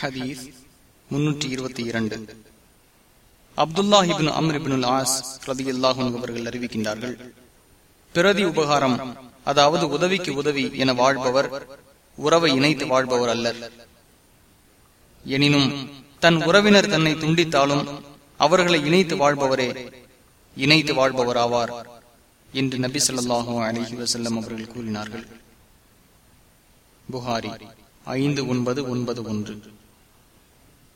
ஹதீஸ் முன்னூற்றி இருபத்தி இரண்டு. அப்துல்லாஹிபின் அம்ரிபின் ஆஸ் ரதி அல்லாஹும் அவர்கள் அறிவிக்கின்றார்கள் பிரதி உபகாரம் அதாவது உதவிக்கு உதவி என வாழ்பவர் உறவை இணைத்து வாழ்பவர் அல்லர். எனினும் தன் உறவினர் தன்னை துண்டித்தாலும் அவர்களை இணைத்து வாழ்பவரே இணைத்து வாழ்பவர் ஆவார் என்று நபி சொல்லாஹு அலஹி வசல்லம் அவர்கள் கூறினார்கள். புகாரி ஐந்து ஒன்பது ஒன்பது ஒன்று.